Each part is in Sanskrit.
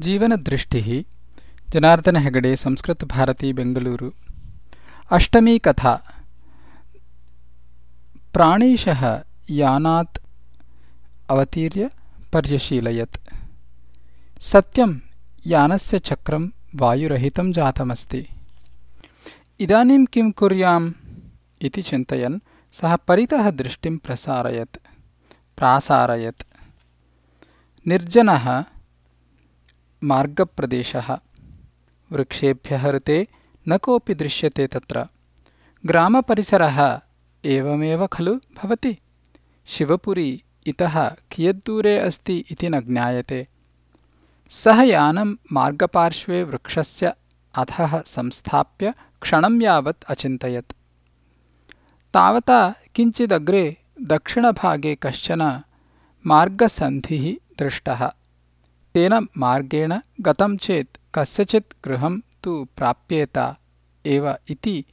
जीवनदृष्टिः जनार्दन हेगडे संस्कृतभारती बेङ्गलूरु अष्टमी कथा। प्राणेशः यानात् अवतीर्य पर्यशीलयत्। सत्यं, यानस्य चक्रं वायुरहितं जातमस्ति। इदानीं किं कुर्याम् इति चिन्तयन् सः परितः दृष्टिं प्रसारयत्। प्रासारयत्। निर्जनः मार्गप्रदेशः। वृक्षेभ्यः ऋते न कोऽपि दृश्यते तत्र। ग्रामपरिसरः एवमेव खलु भवति। शिवपुरी इतः कियद्दूरे अस्ति इति न ज्ञायते। सः यानं मार्गपार्श्वे वृक्षस्य अधः संस्थाप्य क्षणं यावत् अचिन्तयत्। तावता किञ्चिदग्रे दक्षिणभागे कश्चन मार्गसन्धिः दृष्टः तेन मार्गेण गतं चेत् कस्यचित् गृहं तु प्राप्येत एव इति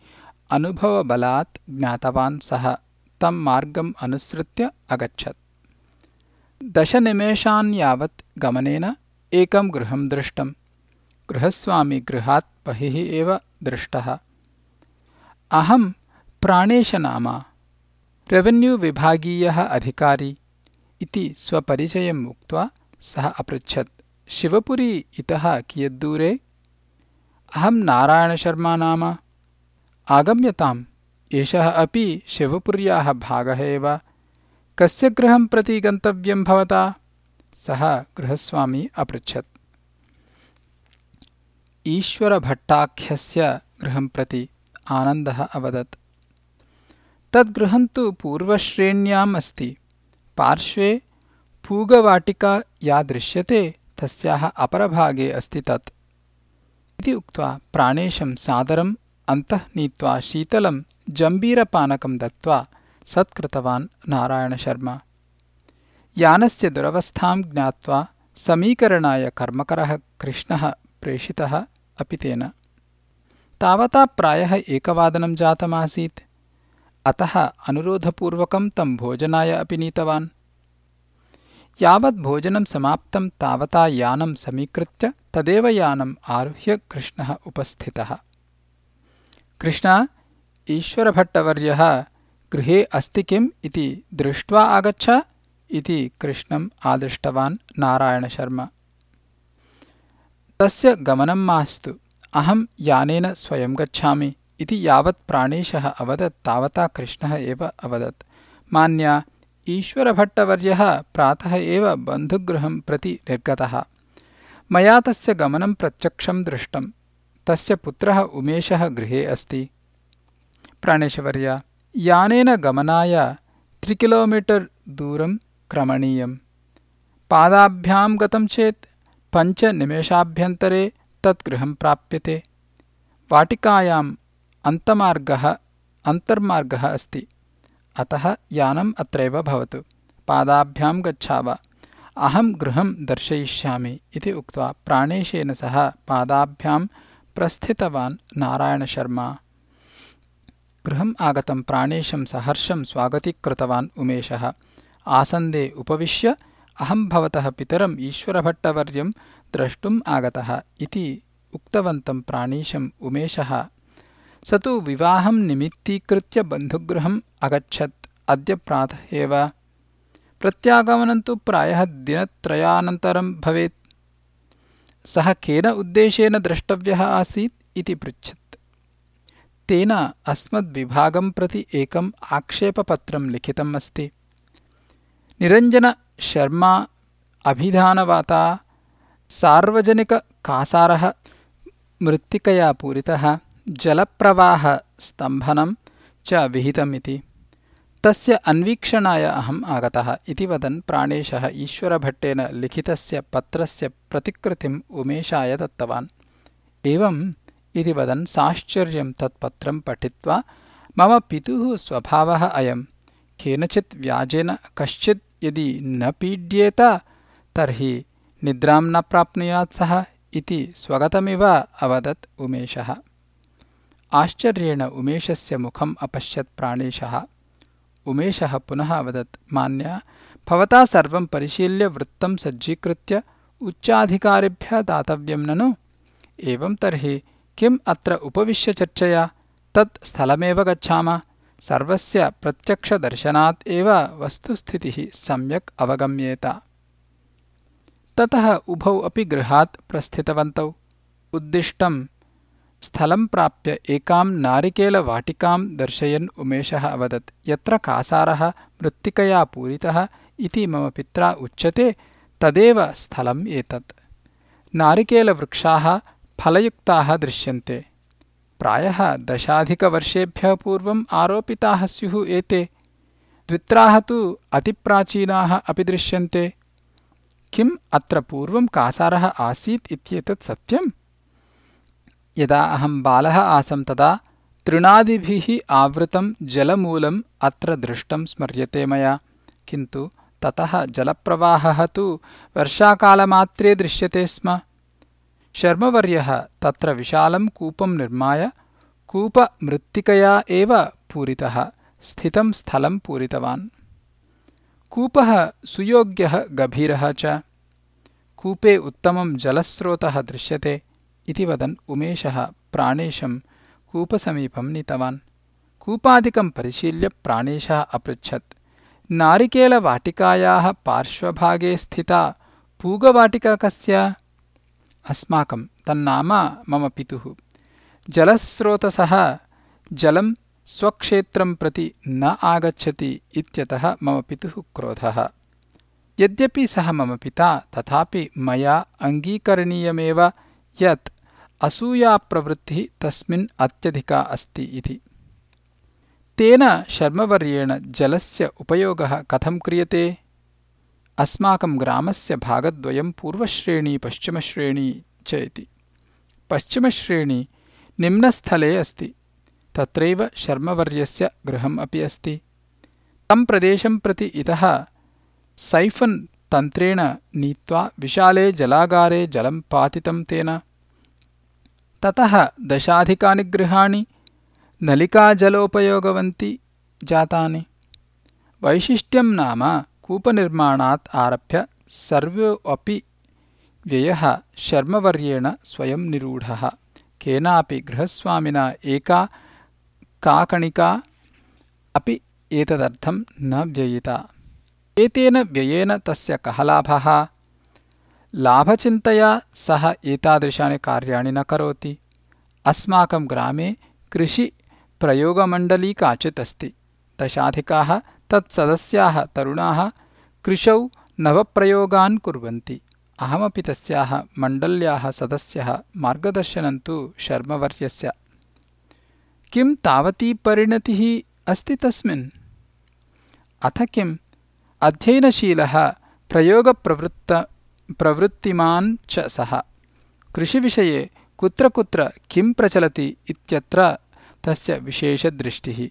अनुभवबलात् ज्ञातवान् सः। तं मार्गम् अनुसृत्य अगच्छत्। दशनिमेषान् यावत् गमनेन एकं गृहं दृष्टम्। गृहस्वामी गृहात् बहिः एव दृष्टः। अहं प्राणेशनामा। रेवेन्यूविभागीयः अधिकारी इति स्वपरिचयम् उक्त्वा सः अपृच्छत् शिवपुरी इतः कियद्दूरे? अहं नारायणशर्मा नाम आगम्यताम् एषः अपि शिवपुर्याः भागः एव। कस्य गृहं प्रति गन्तव्यं भवता? सः गृहस्वामी अपृच्छत्। ईश्वरभट्टाख्यस्य गृहं प्रति आनन्दः अवदत्। तद्गृहं तु पूर्वश्रेण्याम् अस्ति। पार्श्वे पूगवाटिका या दृश्यते तस्याः अपरभागे अस्ति तत्। इति उक्त्वा प्राणेशं सादरम् अन्तः नीत्वा शीतलं जम्बीरपानकं दत्त्वा सत्कृतवान् नारायणशर्मा। यानस्य दुरवस्थां ज्ञात्वा समीकरणाय कर्मकरः कृष्णः प्रेषितः अपि तेन। तावता प्रायः एकवादनं जातमासीत्। अतः अनुरोधपूर्वकं तं भोजनाय अपि नीतवान् यावत् भोजनं समाप्तं तावता यानं समीकृत्य तदेव यानम् आरुह्य कृष्णः उपस्थितः। कृष्ण ईश्वरभट्टवर्यः गृहे अस्ति किम् इति दृष्ट्वा आगच्छ इति कृष्णम् आदृष्टवान् नारायणशर्मा। तस्य गमनं मास्तु अहं यानेन स्वयं गच्छामि इति यावत् प्राणेशः अवदत् तावता कृष्णः एव अवदत्। मान्या ईश्वरभट्टवर्यः प्रातः एव बन्धुगृहं प्रति निर्गतः। मया तस्य गमनं प्रत्यक्षं दृष्टम्। तस्य पुत्रः उमेशः गृहे अस्ति। प्राणेशवर्य यानेन गमनाय त्रिकिलोमीटर् दूरं क्रमणीयम्। पादाभ्यां गतं चेत् पञ्चनिमेषाभ्यन्तरे तत् गृहं प्राप्यते। वाटिकायाम् अन्तमार्गः अन्तर्मार्गः अस्ति अतः यानम् अत्रैव भवतु। पादाभ्यां गच्छाव। अहं गृहं दर्शयिष्यामि इति उक्त्वा प्राणेशेन सह पादाभ्यां प्रस्थितवान् नारायणशर्मा। गृहम् आगतं प्राणेशं सहर्षं स्वागतीकृतवान् उमेशः। आसन्दे उपविश्य अहं भवतः पितरम् ईश्वरभट्टवर्यं द्रष्टुम् आगतः इति उक्तवन्तं प्राणेशम् उमेशः स तु विवाहं निमित्तीकृत्य बन्धुगृहम् अगच्छत्। अद्य प्रातः एव। प्रत्यागमनं तु प्रायः दिनत्रयानन्तरं भवेत्। सः केन उद्देशेन द्रष्टव्यः आसीत् इति पृच्छत्। तेन अस्मद्विभागं प्रति एकम् आक्षेपपत्रं लिखितम् अस्ति। निरञ्जनशर्मा अभिधानवाता सार्वजनिककासारः मृत्तिकया पूरितः जलप्रवाहस्तम्भनं च विहितमिति। तस्य अन्वीक्षणाय अहम् आगतः इति वदन् प्राणेशः ईश्वरभट्टेन लिखितस्य पत्रस्य प्रतिकृतिम् उमेशाय दत्तवान्। एवम् इति वदन् साश्चर्यं तत्पत्रं पठित्वा मम पितुः स्वभावः अयम् केनचित् व्याजेन कश्चित् यदि न पीड्येत तर्हि निद्रां न प्राप्नुयात् सः इति स्वगतमिव अवदत् उमेशः आश्चर्येण उमेशस्य मुखम् अपश्यत् प्राणेशः। उमेशः पुनः अवदत् मान्या भवता सर्वं परिशील्य वृत्तं सज्जीकृत्य उच्चाधिकारिभ्यः दातव्यं ननु? एवं तर्हि किम् अत्र उपविश्य चर्चया? तत् स्थलमेव गच्छामः। सर्वस्य प्रत्यक्षदर्शनात् एव वस्तुस्थितिः सम्यक् अवगम्येत। ततः उभौ अपि गृहात् प्रस्थितवन्तौ। उद्दिष्टम् स्थलं प्राप्य एकां नारिकेलवाटिकां दर्शयन् उमेशः अवदत् यत्र कासारः मृत्तिकया पूरितः इति मम पित्रा उच्यते तदेव स्थलम् एतत्। नारिकेलवृक्षाः फलयुक्ताः दृश्यन्ते। प्रायः दशाधिकवर्षेभ्यः पूर्वम् आरोपिताः स्युः एते। द्वित्राः तु अतिप्राचीनाः अपि दृश्यन्ते। किम् अत्र पूर्वं कासारः आसीत् इत्येतत् सत्यम् यदा अहं बालः आसम् तदा तृणादिभिः आवृतं जलमूलम् अत्र दृष्टं स्मर्यते मया। किन्तु ततः जलप्रवाहः तु वर्षाकालमात्रे दृश्यते स्म। शर्मवर्यः तत्र विशालं कूपं निर्माय कूपमृत्तिकया एव पूरितः स्थितं स्थलं पूरितवान्। कूपः सुयोग्यः गभीरः च। कूपे उत्तमं जलस्रोतः दृश्यते इति वदन् उमेशः प्राणेशं कूपसमीपं नीतवान्। कूपादिकं परिशील्य प्राणेशः अपृच्छत्। नारिकेलवाटिकायाः पार्श्वभागे स्थिता पूगवाटिका कस्य अस्माकं तन्नाम मम पितुः। जलस्रोतसः जलं स्वक्षेत्रं प्रति न आगच्छति इत्यतः मम पितुः क्रोधः। यद्यपि सः मम पिता तथापि मया अङ्गीकरणीयमेव यत् असूयाप्रवृत्तिः तस्मिन् अत्यधिका अस्ति इति। तेन शर्मवर्येण जलस्य उपयोगः कथं क्रियते? अस्माकं ग्रामस्य भागद्वयं पूर्वश्रेणी पश्चिमश्रेणी च इति। पश्चिमश्रेणी निम्नस्थले अस्ति। तत्रैव शर्मवर्यस्य गृहम् अपि अस्ति। तं प्रदेशं प्रति इतः सैफन् तन्त्रेण नीत्वा विशाले जलागारे जलं पातितं तेन। ततः दशाधिकानि गृहाणि नलिकाजलोपयोगवन्ति जातानि। वैशिष्ट्यं नाम कूपनिर्माणात् आरभ्य सर्वोऽपि व्ययः शर्मवर्येण स्वयं निरूढः। केनापि गृहस्वामिना एका काकणिका अपि एतदर्थं न व्ययिता एतेन व्ययेन तस्य कः लाभः? लाभचिन्तया सः एतादृशानि कार्याणि न करोति। अस्माकं ग्रामे कृषिप्रयोगमण्डली काचित् अस्ति। दशाधिकाः तत्सदस्याः तरुणाः कृषौ नवप्रयोगान् कुर्वन्ति। अहमपि तस्याः मण्डल्याः सदस्यः मार्गदर्शनं तु शर्मवर्यस्य। किं तावती परिणतिः अस्ति तस्मिन्? अथ किम् अध्ययनशीलः प्रयोगप्रवृत्तिमान् च सः। कृषिविषये कुत्र कुत्र किं प्रचलति इत्यत्र तस्य विशेषदृष्टिः।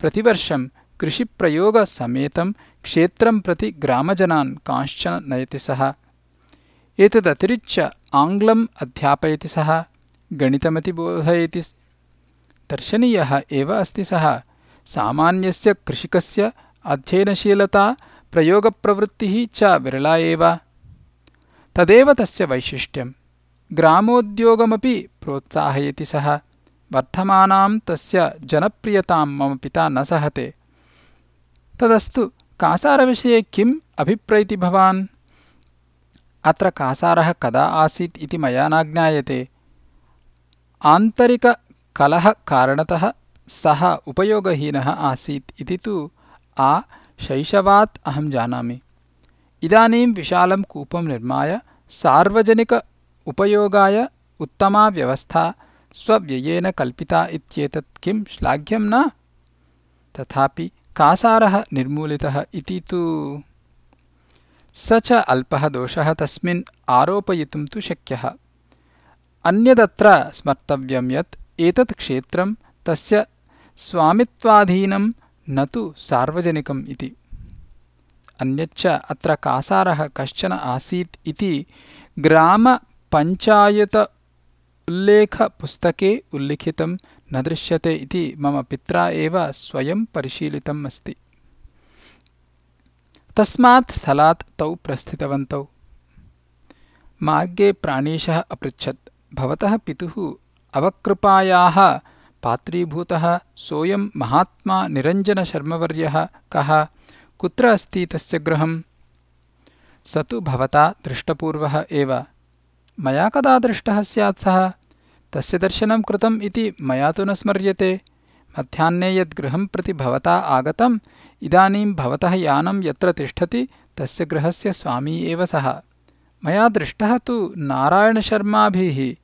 प्रतिवर्षं कृषिप्रयोगसमेतं क्षेत्रं प्रति ग्रामजनान् कांश्चन नयति सः। एतदतिरिच्य आङ्ग्लम् अध्यापयति सः गणितमति बोधयति दर्शनीयः एव अस्ति सः। सामान्यस्य कृषिकस्य अध्ययनशीलता प्रयोगप्रवृत्तिः च विरला एव। तदेव तस्य वैशिष्ट्यम्। ग्रामोद्योगमपि प्रोत्साहयति सः। वर्धमानां तस्य जनप्रियतां मम पिता न सहते। तदस्तु कासारविषये किम् अभिप्रैति भवान्? अत्र कासारः कदा आसीत् इति मया न ज्ञायते आन्तरिक कलहकारणतः सः उपयोगहीनः आसीत् इति तु आ शैशवात् अहं जानामि। इदानीं विशालं कूपं निर्माय सार्वजनिक उपयोगाय उत्तमा व्यवस्था, स्वव्ययेन कल्पिता इत्येतत् किं श्लाघ्यं न? तथापि कासारः निर्मूलितः इति तु स च अल्पः दोषः तस्मिन् आरोपयितुं तु शक्यः। अन्यदत्र स्मर्तव्यं यत् एतत् क्षेत्रं तस्य स्वामित्वाधीनं न तु सार्वजनिकम् इति। अन्यच्च अत्र कासारः कश्चन आसीत् इति ग्रामपञ्चायत उल्लेखपुस्तके उल्लिखितं न दृश्यते इति मम पित्रा एव स्वयं परिशीलितम् अस्ति। तस्मात् स्थलात् तौ प्रस्थितवन्तौ। मार्गे प्राणेशः अपृच्छत्। भवतः पितुः अवकृपायाः पात्रीभूतः सोऽयं महात्मा निरञ्जनशर्मवर्यः कः? कुत्र अस्ति तस्य गृहम्? स तु भवता दृष्टपूर्वः एव। मया कदा दृष्टः स्यात् सः? तस्य दर्शनं कृतम् इति मया तु न स्मर्यते। मध्याह्ने यद् गृहं प्रति भवता आगतम् इदानीं भवतः यानं यत्र तिष्ठति तस्य गृहस्य स्वामी एव सः। मया दृष्टः तु नारायणशर्माभिः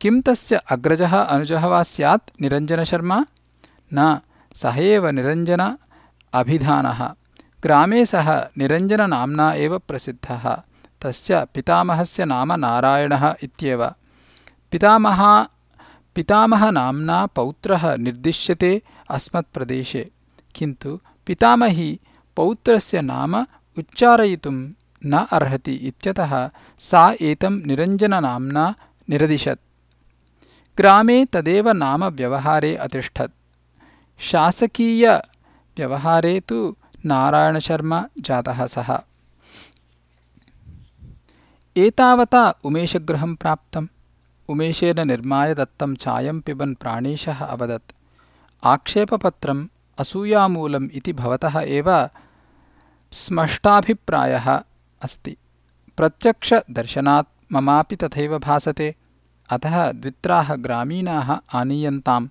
किं तस्य अग्रजः अनुजः वा स्यात्? निरञ्जनशर्मा न सः एव निरञ्जन अभिधानः। ग्रामे सः निरञ्जननाम्ना एव प्रसिद्धः। तस्य पितामहस्य नाम नारायणः इत्येव। पितामहा पितामहनाम्ना पौत्रः निर्दिश्यते अस्मत्प्रदेशे। किन्तु पितामही पौत्रस्य नाम उच्चारयितुं न अर्हति इत्यतः सा एतं निरञ्जननाम्ना निरदिशत् ग्रामे तदेव नाम व्यवहारे अतिष्ठत्। शासकीयव्यवहारे तु नारायणशर्मा जातः सः। एतावता उमेशगृहं प्राप्तम्। उमेशेन निर्माय दत्तं चायं पिबन् प्राणेशः अवदत्। आक्षेपपत्रम् असूयामूलम् इति भवतः एव स्मष्टाभिप्रायः अस्ति। प्रत्यक्षदर्शनात् ममापि तथैव भासते अतः द्वित्राः ग्रामीणाः आनीयन्ताम्।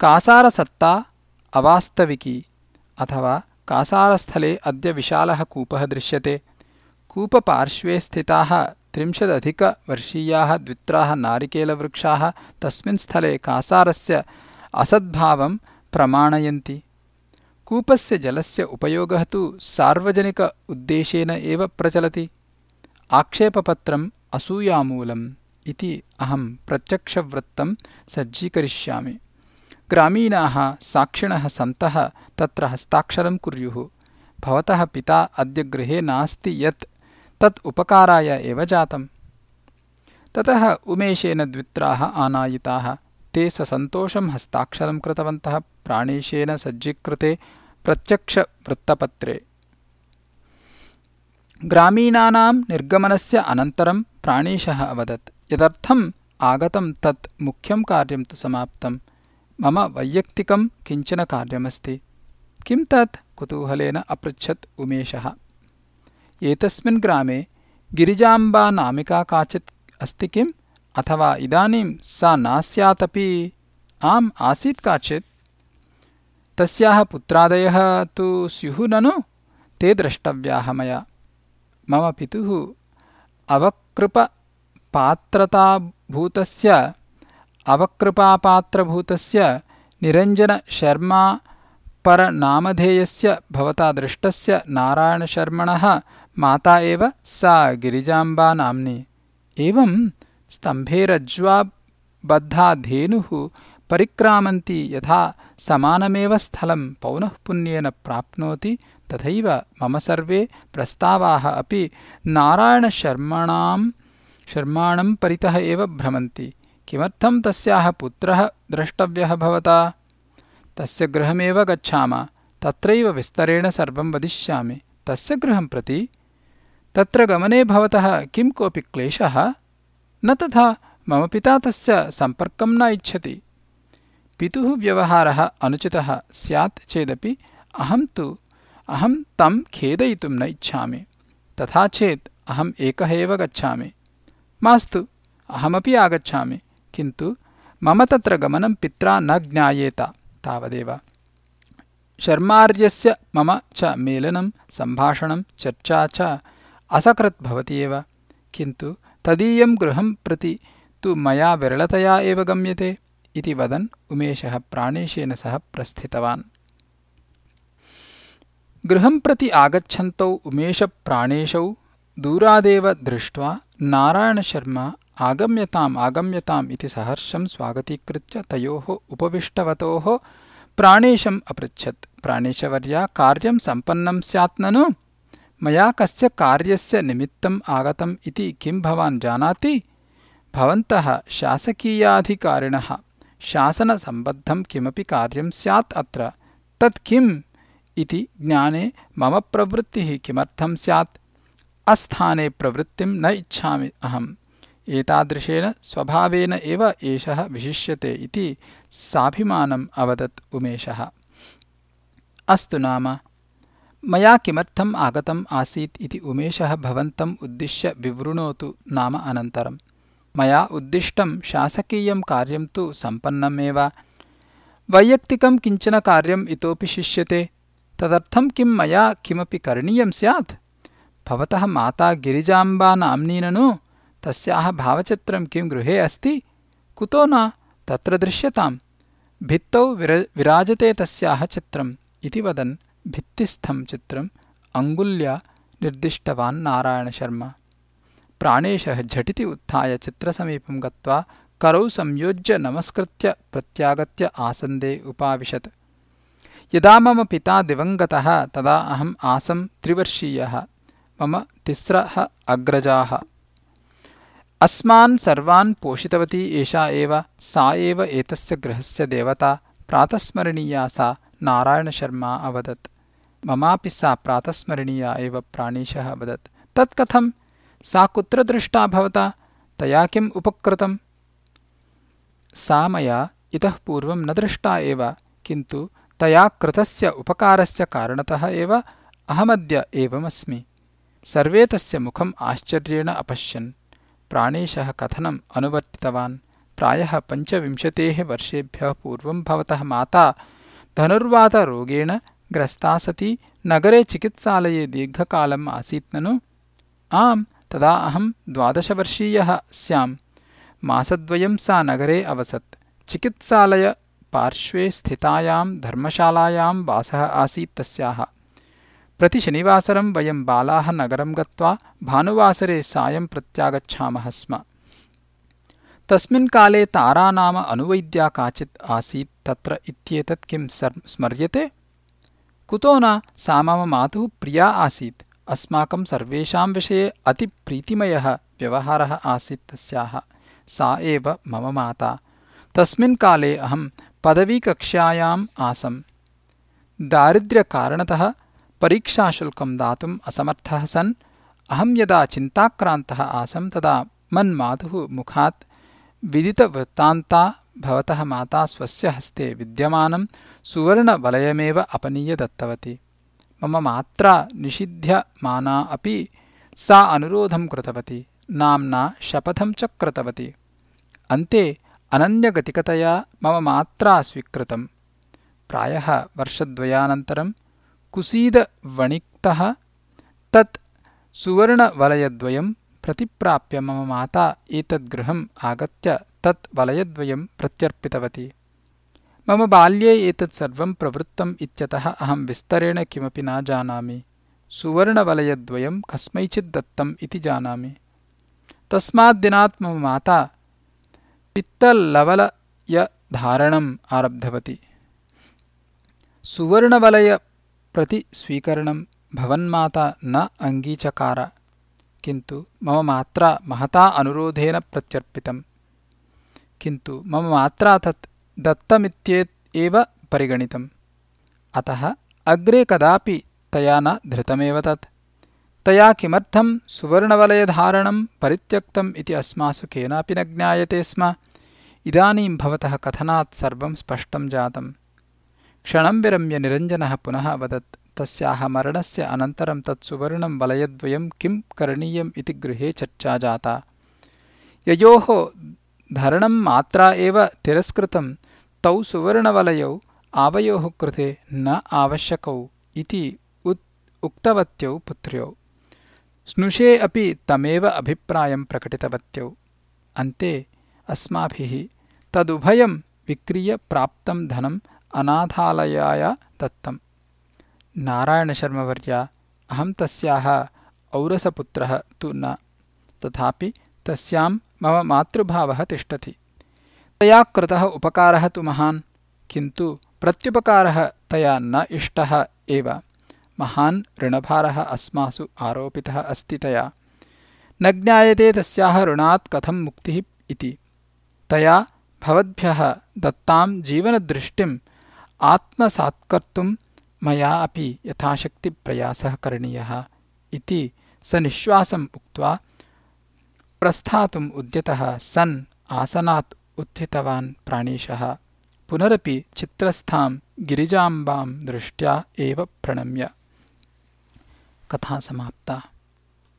कासारसत्ता अवास्तविकी अथवा कासारस्थले अद्य विशालः कूपः दृश्यते। कूपपार्श्वे स्थिताः त्रिंशदधिकवर्षीयाः द्वित्राः नारिकेलवृक्षाः तस्मिन् स्थले कासारस्य असद्भावं प्रमाणयन्ति। कूपस्य जलस्य उपयोगः तु सार्वजनिक उद्देशेन एव प्रचलति। आक्षेपपत्रम् असूयामूलम् इति अहं प्रत्यक्षवृत्तं सज्जीकरिष्यामि। ग्रामीणाः साक्षिणः सन्तः तत्र हस्ताक्षरं कुर्युः। भवतः पिता अद्य गृहे नास्ति यत् तत् उपकाराय एव जातम्। ततः उमेशेन द्वित्राः आनायिताः। ते ससन्तोषं हस्ताक्षरं कृतवन्तः प्राणेशेन सज्जीकृते प्रत्यक्षवृत्तपत्रे। ग्रामीणानां निर्गमनस्य अनन्तरं प्राणेशः अवदत् यदर्थम् आगतं तत् मुख्यं कार्यं तु समाप्तं। मम वैयक्तिकं किञ्चन कार्यमस्ति। किं तत्? कुतूहलेन अपृच्छत् उमेशः। एतस्मिन् ग्रामे गिरिजाम्बा नामिका काचित् अस्ति किम्? अथवा इदानीं सा नास्यादपि आम् आसीत् काचित्। तस्याः पुत्रादयः तु स्युः ननु? ते द्रष्टव्याः मया। मम पितुः अवकृपपात्रताभूतस्य अवकृपापात्रभूतस्य निरञ्जनशर्मा परनामधेयस्य भवता दृष्टस्य नारायणशर्मणः माता एव सा गिरिजाम्बा नाम्नि। एवं स्तम्भे रज्ज्वा बद्धा धेनुः परिक्रामन्ती यथा समानमेव स्थलं पौनःपुन्येन प्राप्नोति तथैव मम सर्वे प्रस्तावाः अपि नारायणशर्मणां शर्माणं परितः एव भ्रमन्ति। किमर्थं तस्याः पुत्रः द्रष्टव्यः भवता? तस्य गृहमेव गच्छाम। तत्रैव विस्तरेण सर्वं वदिष्यामि। तस्य गृहं प्रति? तत्र गमने भवतः किं कोऽपि क्लेशः? न तथा, मम पिता तस्य सम्पर्कं न इच्छति। पितुः व्यवहारः अनुचितः स्यात् चेदपि अहं तु, अहं तं खेदयितुं न इच्छामि। तथा चेत् अहम् एकः एव गच्छामि। मास्तु अहमपि आगच्छामि किन्तु मम तत्र गमनं पित्रा न ज्ञायेत तावदेव। शर्मार्यस्य मम च मेलनं सम्भाषणं चर्चा च असकृत् भवति एव। किन्तु तदीयं गृहं प्रति तु मया विरलतया एव गम्यते इति वदन् उमेशः प्राणेशेन सह प्रस्थितवान्। गृहं प्रति आगच्छन्तौ उमेशप्राणेशौ दूरादेव दृष्ट्वा नारायणशर्मा आगम्यताम् आगम्यताम् इति सहर्षं स्वागतीकृत्य तयोः उपविष्टवतोः प्राणेशम् अपृच्छत्। प्राणेशवर्या कार्यं सम्पन्नं स्यात् ननु? मया कस्य कार्यस्य निमित्तम् आगतम् इति किं भवान् जानाति? भवन्तः शासकीयाधिकारिणः शासनसम्बद्धं किमपि कार्यं स्यात् अत्र? तत् किम्? इति ज्ञाने मम प्रवृत्तिः किमर्थं स्यात् अस्थाने प्रवृत्तिं न इच्छामि अहम्। एतादृशेन स्वभावेन एव एषः विशिष्यते इति साभिमानम् अवदत् उमेशः। अस्तु नाम। मया किमर्थम् आगतम् आसीत् इति उमेशः भवन्तम् उद्दिश्य विवृणोतु नाम अनन्तरम्। मया उद्दिष्टं शासकीयं कार्यं तु सम्पन्नमेव। वैयक्तिकं किञ्चन कार्यम् इतोपि शिष्यते। तदर्थं किं मया किमपि करणीयं स्यात् भवतः माता गिरिजाम्बा नाम्नी ननु तस्याः भावचित्रं किं गृहे अस्ति? कुतो न? तत्र दृश्यताम्। भित्तौ विराजते तस्याः चित्रम्। इति वदन् भित्तिस्थं चित्रम् अङ्गुल्या निर्दिष्टवान् नारायणशर्मा। प्राणेशः झटिति उत्थाय चित्रसमीपं गत्वा करौ संयोज्य नमस्कृत्य प्रत्यागत्य आसन्दे उपाविशत्। यदा मम पिता दिवङ्गतः तदा अहम् आसम् त्रिवर्षीयः मम तिस्रः अग्रजाः। अस्मान् सर्वान् पोषितवती एषा एव सा एव एतस्य गृहस्य देवता प्रातस्मरणीया सा नारायणशर्मा अवदत्। ममापि सा प्रातस्मरणीया एव प्राणेशः अवदत्। तत्कथम् सा कुत्र दृष्टा भवता? तया किम् उपकृतम्? सा मया इतः पूर्वं न दृष्टा एव किन्तु तया कृतस्य उपकारस्य कारणतः एव अहमद्य एवमस्मि सर्वे तस्य मुखम् आश्चर्येण अपश्यन्। प्राणेशः कथनम् अनुवर्तितवान्। प्रायः पञ्चविंशतेः वर्षेभ्यः पूर्वं भवतः माता धनुर्वातरोगेण ग्रस्ता सती नगरे चिकित्सालये दीर्घकालम् आसीत् ननु। आम् तदा अहम् द्वादशवर्षीयः स्याम्। मासद्वयं सा नगरे अवसत्। चिकित्सालयपार्श्वे स्थितायाम् धर्मशालायाम् वासः आसीत् तस्याः प्रतिशनिवासरं वयम् बालाः नगरं गत्वा भानुवासरे सायं प्रत्यागच्छामः स्म तस्मिन् काले तारा नाम अनुवैद्या काचित् आसीत् तत्र इत्येतत् किम् स्मर्यते कुतो न सा मम मातुः प्रिया आसीत् अस्माकं सर्वेषां विषये अतिप्रीतिमयः व्यवहारः आसीत् तस्याः सा एव मम माता तस्मिन् काले अहं पदवीकक्ष्यायाम् आसम् दारिद्र्यकारणतः परीक्षाशुल्कं दातुम् असमर्थः सन्। अहं यदा चिन्ताक्रान्तः आसं तदा मन्मातुः मुखात् विदितवृत्तान्ता भवतः माता स्वस्य हस्ते विद्यमानं सुवर्णवलयमेव अपनीय दत्तवती। मम मात्रा निषिध्यमाना अपि सा अनुरोधं कृतवती। नाम्ना शपथं च कृतवती। अन्ते अनन्यगतिकतया मम मात्रा स्वीकृतम्। प्रायः वर्षद्वयानन्तरं कुसीदवणिक्तः तत् सुवर्णवलयद्वयं प्रतिप्राप्य मम माता एतद्गृहम् आगत्य तत् वलयद्वयं प्रत्यर्पितवती। मम बाल्ये एतत् सर्वं प्रवृत्तम् इत्यतः अहं विस्तरेण किमपि न जानामि। सुवर्णवलयद्वयं कस्मैचित् दत्तम् इति जानामि। तस्माद्दिनात् मम माता पित्तलवलयधारणम् आरब्धवती सुवर्णवलयप्रतिस्वीकरणं भवन्माता न अङ्गीचकार किन्तु मम मात्रा महता अनुरोधेन प्रत्यर्पितम् किन्तु मम मात्रा तत् दत्तमित्येत् एव परिगणितम् अतः अग्रे कदापि तया न धृतमेव तत् तया किमर्थं सुवर्णवलयधारणं परित्यक्तम् इति अस्मासु केनापि न ज्ञायते स्म. इदानीं भवतः कथनात् सर्वं स्पष्टं जातम् क्षणं विरम्य निरञ्जनः पुनः अवदत् तस्याः मरणस्य अनन्तरं तत् किं करणीयम् इति गृहे चर्चा जाता। ययोः धरणं मात्रा एव तिरस्कृतं तौ सुवर्णवलयौ आवयोः कृते न आवश्यकौ इति उक्तवत्यौ पुत्र्यौ। स्नुषे अपि तमेव अभिप्रायं प्रकटितवत्यौ। अन्ते अस्माभिः तदुभयं विक्रीय प्राप्तं धनम् अनाथालयाय दत्तम्। नारायणशर्मवर्या अहं तस्याः औरसपुत्रः तु न। तथापि तस्यां मम मातृभावः तिष्ठति। तया कृतः उपकारः तु महान् किन्तु प्रत्युपकारः तया न इष्टः एव। महान् ऋणभारः अस्मासु आरोपितः अस्ति तया। न ज्ञायते तस्याः ऋणात् कथं मुक्तिः इति। तया भवद्भ्यः दत्तां जीवनदृष्टिम् आत्मसात्कर्तुं मया अपि यथाशक्तिप्रयासः करणीयः इति स निःश्वासम् उक्त्वा प्रस्थातुम् उद्यतः सन् आसनात् उत्थितवान् प्राणेशः। पुनरपि चित्रस्थाम् गिरिजाम्बाम् दृष्ट्या एव प्रणम्य। कथा समाप्ता